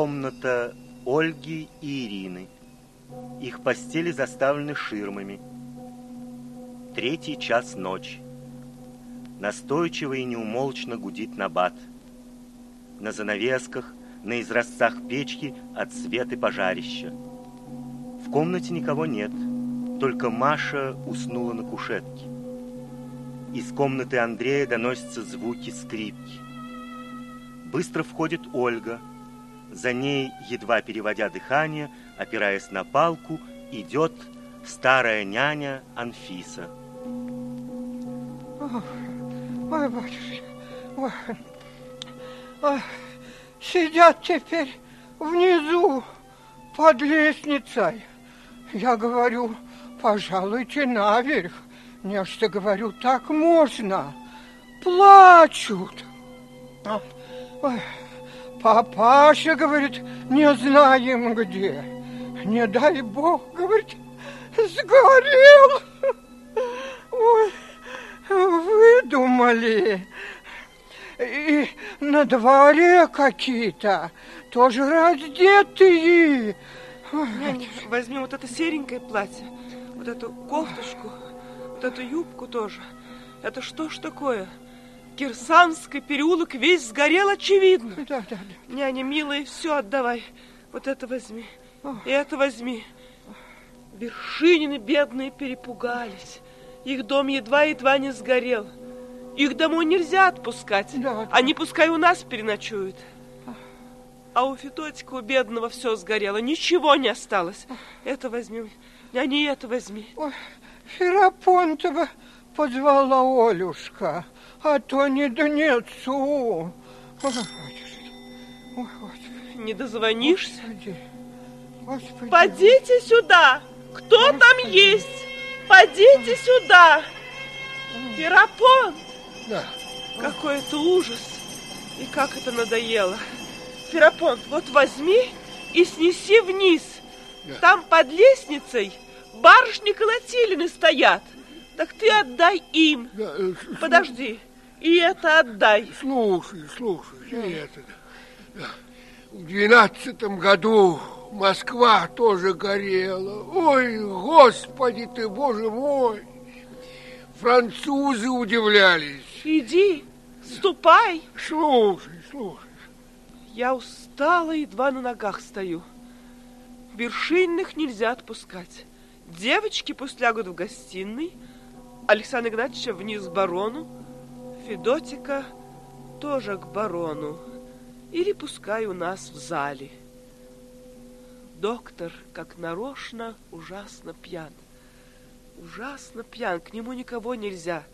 Комната Ольги и Ирины. Их постели заставлены ширмами. Третий час ночи. Настойчиво и неумолчно гудит набат. На занавесках, на изразцах печки от света пожарища. В комнате никого нет, только Маша уснула на кушетке. Из комнаты Андрея доносятся звуки скрипки. Быстро входит Ольга. За ней, едва переводя дыхание, опираясь на палку, идет старая няня Анфиса. Ой, ой батюшка, ой, сидят теперь внизу под лестницей. Я говорю, пожалуйте наверх. Нечто говорю, так можно. Плачут. Ой, папаша, говорит, не знаем где. Не дай бог, говорит, сгорел. Ой, выдумали. И на дворе какие-то, тоже раздетые. Нянь, возьми вот это серенькое платье, вот эту кофточку, вот эту юбку тоже. Это что ж такое? Кирсанский переулок весь сгорел, очевидно. Да, да, да. Няня, милая, все отдавай. Вот это возьми. И это возьми. Вершинины бедные перепугались. Их дом едва-едва не сгорел. Их домой нельзя отпускать. Да, да. Они пускай у нас переночуют. А у Федотика, у бедного, все сгорело. Ничего не осталось. Это возьми. Няня, и это возьми. Ой, Ферапонтова позвала Олюшка, а то не донесу. Господи, Не дозвонишься? Господи, Господи. Подите сюда! Кто там есть? Подите сюда! Ферапон! Да. Какой это ужас! И как это надоело! Ферапонт, вот возьми и снеси вниз. Там под лестницей барышни Колотилины стоят. Так ты отдай им. Да, э, Подожди. И это отдай. Слушай, слушай, и это. В двенадцатом году Москва тоже горела. Ой, господи ты, боже мой! Французы удивлялись. Иди, ступай. Слушай, слушай. Я устала, едва на ногах стою. Вершинных нельзя отпускать. Девочки пусть лягут в гостиной, Александра Игнатьевича вниз к барону, Федотика тоже к барону. Или пускай у нас в зале. Доктор, как нарочно, ужасно пьян. Ужасно пьян, к нему никого нельзя.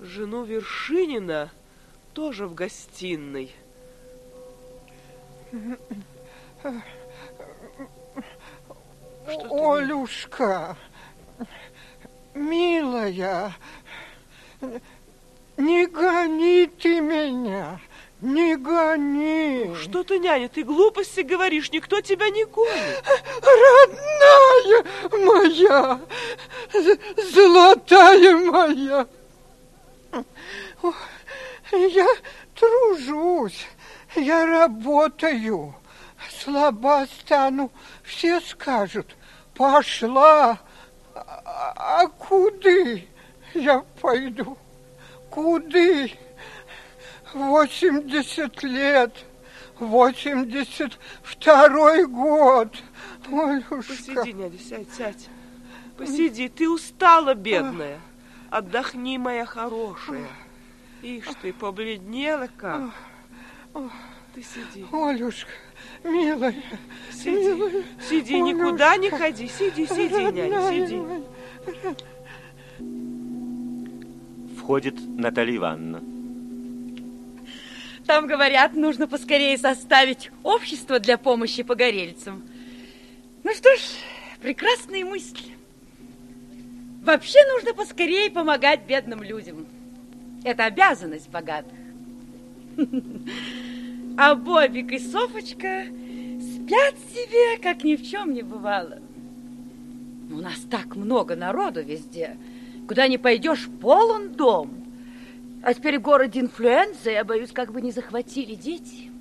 Жену Вершинина тоже в гостиной. Олюшка, милая, не гони ты меня, не гони. Что ты, няня, ты глупости говоришь, никто тебя не гонит. Родная моя, золотая моя. Я тружусь, я работаю. Слаба стану, все скажут, пошла. А, а куды я пойду? Куды? Восемьдесят лет, восемьдесят второй год. Олюшка. Посиди, няня, сядь, сядь. Посиди, ты устала, бедная. Отдохни, моя хорошая. Ишь ты, побледнела как. Ты сиди, Олюшка, милая, сиди. милая. Сиди, Олюшка, никуда не ходи. Сиди, сиди, няня, родная сиди. моя. Входит Наталья Ивановна. Там, говорят, нужно поскорее составить общество для помощи погорельцам. Ну что ж, прекрасные мысли. Вообще нужно поскорее помогать бедным людям. Это обязанность богатых. А Бобик и Софочка спят себе, как ни в чем не бывало. У нас так много народу везде. Куда не пойдешь, полон дом. А теперь в городе инфлюенция, я боюсь, как бы не захватили дети.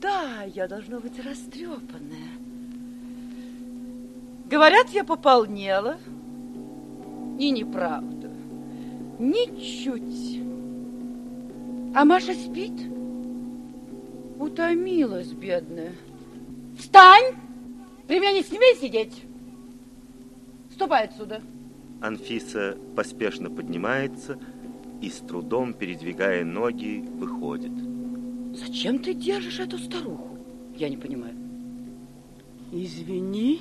да, я должна быть растрепанная. Говорят, я пополнела. И неправда. Ничуть. А Маша спит? Утомилась, бедная. Встань! При мне не смей сидеть. Ступай отсюда. Анфиса поспешно поднимается и с трудом, передвигая ноги, выходит. Зачем ты держишь эту старуху? Я не понимаю. Извини,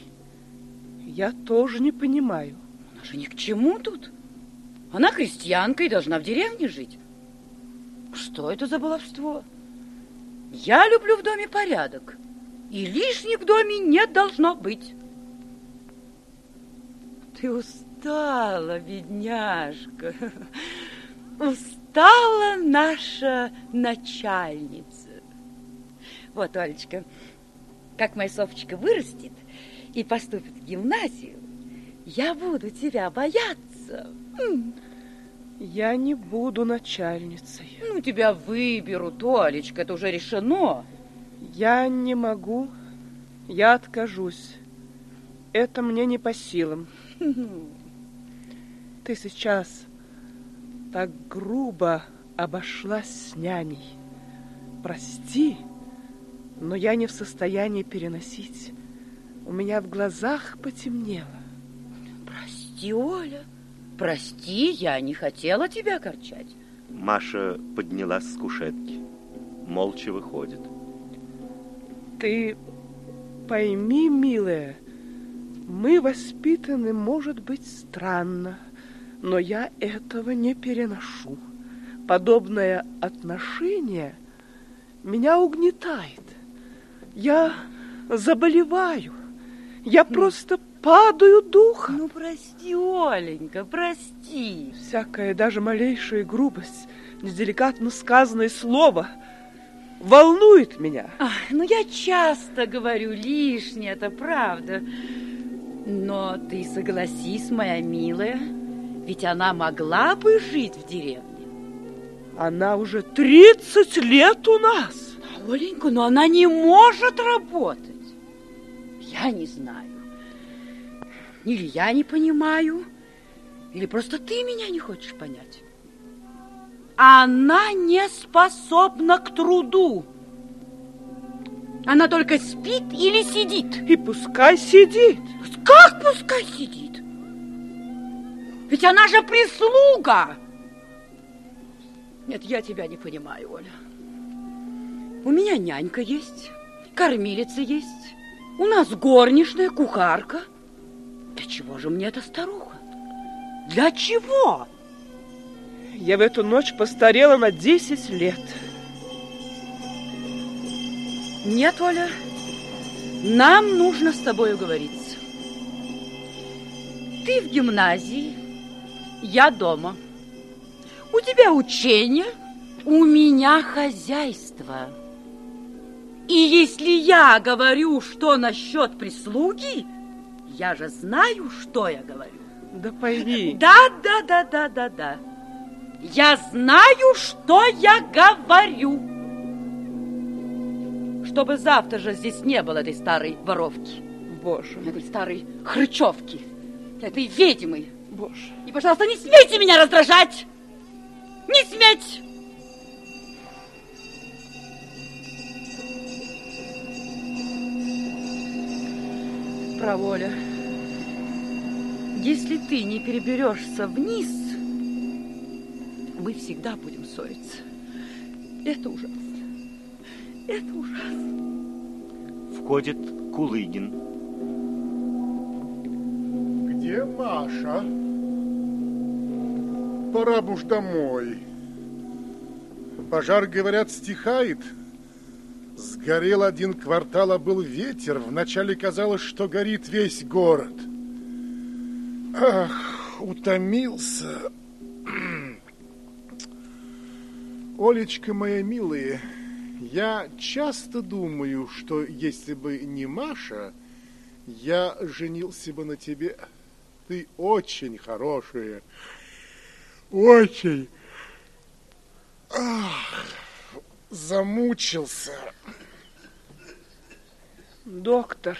я тоже не понимаю. Она же ни к чему тут. Она крестьянка и должна в деревне жить. Что это за баловство? Я люблю в доме порядок. И лишних в доме не должно быть. Ты устала, бедняжка. Устала наша начальница. Вот, Олечка, как моя Софочка вырастет и поступит в гимназию, я буду тебя бояться. Я не буду начальницей. Ну, тебя выберут, Олечка, это уже решено. Я не могу. Я откажусь. Это мне не по силам. Ты сейчас так грубо обошлась с няней. Прости, но я не в состоянии переносить. У меня в глазах потемнело. Прости, Оля, прости, я не хотела тебя огорчать. Маша поднялась с кушетки. Молча выходит. Ты пойми, милая, мы воспитаны, может быть, странно, но я этого не переношу. Подобное отношение меня угнетает. Я заболеваю. Я просто падаю духом. Ну, прости, Оленька, прости. Всякая, даже малейшая грубость, неделикатно сказанное слово волнует меня. Ах, ну, я часто говорю лишнее, это правда. Но ты согласись, моя милая, ведь она могла бы жить в деревне. Она уже 30 лет у нас. Оленька, но она не может работать. Я не знаю. Или я не понимаю, или просто ты меня не хочешь понять. Она не способна к труду. Она только спит или сидит. И пускай сидит. Как пускай сидит? Ведь она же прислуга. Нет, я тебя не понимаю, Оля. У меня нянька есть, кормилица есть, у нас горничная, кухарка. Для чего же мне эта старуха? Для чего? Я в эту ночь постарела на 10 лет. Нет, Оля, нам нужно с тобой уговориться. Ты в гимназии, я дома. У тебя учение, у меня хозяйство. И если я говорю, что насчет прислуги, я же знаю, что я говорю. Да пойми. Да, да, да, да, да, да. Я знаю, что я говорю. Чтобы завтра же здесь не было этой старой воровки. Боже. Этой старой хрычевки. Этой ведьмы. Боже. И, пожалуйста, не смейте меня раздражать! Не сметь! Проволя. Если ты не переберешься вниз, мы всегда будем ссориться. Это ужасно. Это ужасно. Входит Кулыгин. Где Маша? Пора бы уж домой. Пожар, говорят, стихает. Сгорел один квартал, а был ветер. Вначале казалось, что горит весь город. Ах, утомился. Олечка моя милая, я часто думаю, что если бы не Маша, я женился бы на тебе. Ты очень хорошая. Очень. Ах, замучился. Доктор,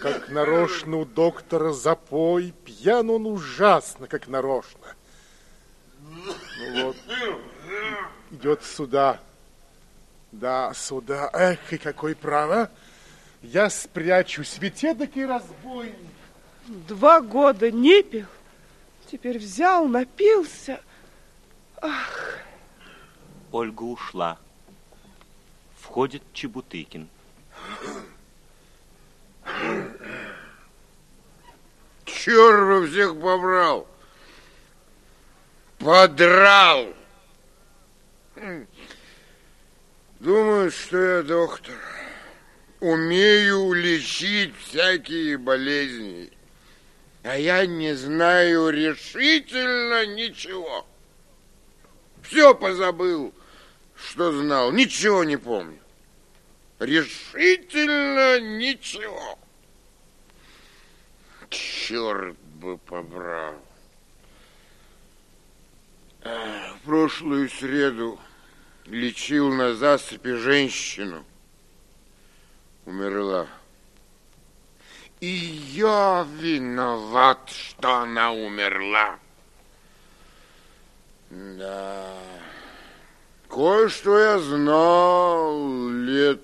Как нарочно у доктора запой, пьян он ужасно, как нарочно. Ну вот, идет сюда. Да, сюда. Эх, и какой право. Я спрячусь, ведь эдакий разбойник. два года не пил, теперь взял, напился. Ах, Ольга ушла. Входит Чебутыкин. Черт бы всех побрал. Подрал. Думают, что я доктор. Умею лечить всякие болезни. А я не знаю решительно ничего. Все позабыл, что знал. Ничего не помню. Решительно ничего. Черт бы побрал. А, В прошлую среду лечил на засыпи женщину. Умерла. Я виноват, что она умерла. Да. Кое-что я знал лет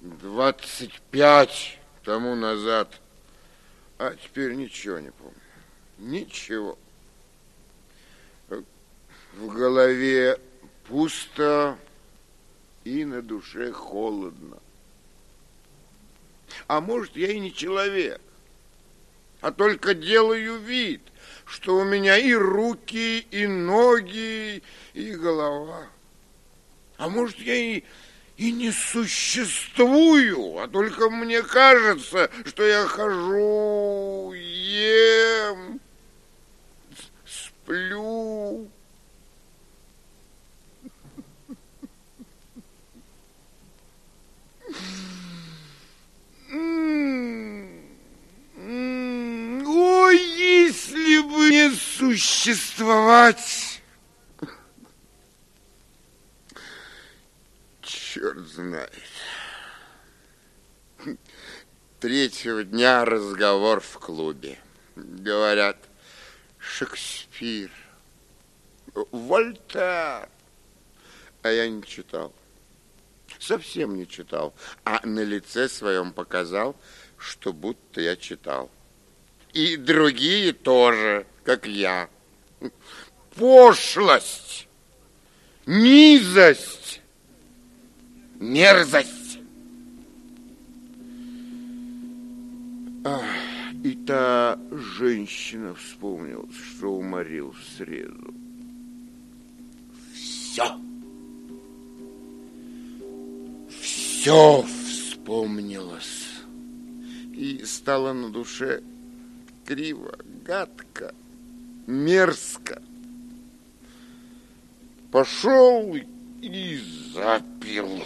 двадцать пять тому назад. А теперь ничего не помню. Ничего. В голове пусто и на душе холодно. А может, я и не человек, а только делаю вид, что у меня и руки, и ноги, и голова. А может, я и, и не существую, а только мне кажется, что я хожу, ем, сплю. М, м, Ой, если бы не существовать. Черт знает. Третьего дня разговор в клубе. Говорят, Шекспир, Вольтер. А я не читал. Совсем не читал. А на лице своем показал, что будто я читал. И другие тоже, как я. Пошлость, низость, мерзость. И та женщина вспомнила, что уморил в среду. Все. Все вспомнилось. И стало на душе криво, гадко, мерзко. Пошел и запил.